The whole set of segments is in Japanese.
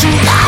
主宰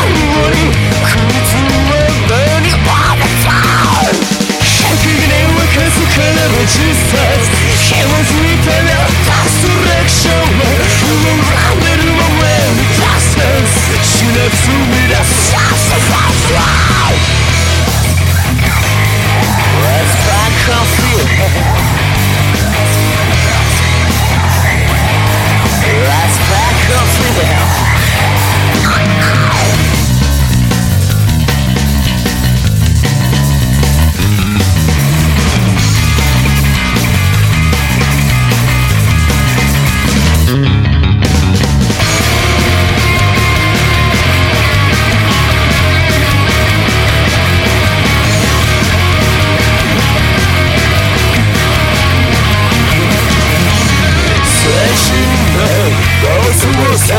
Cause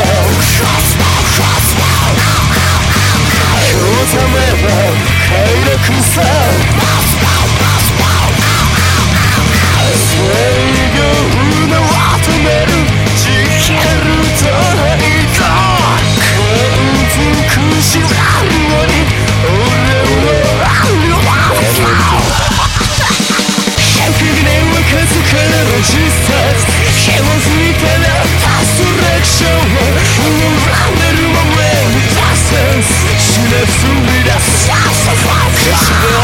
live through me. That's just a life.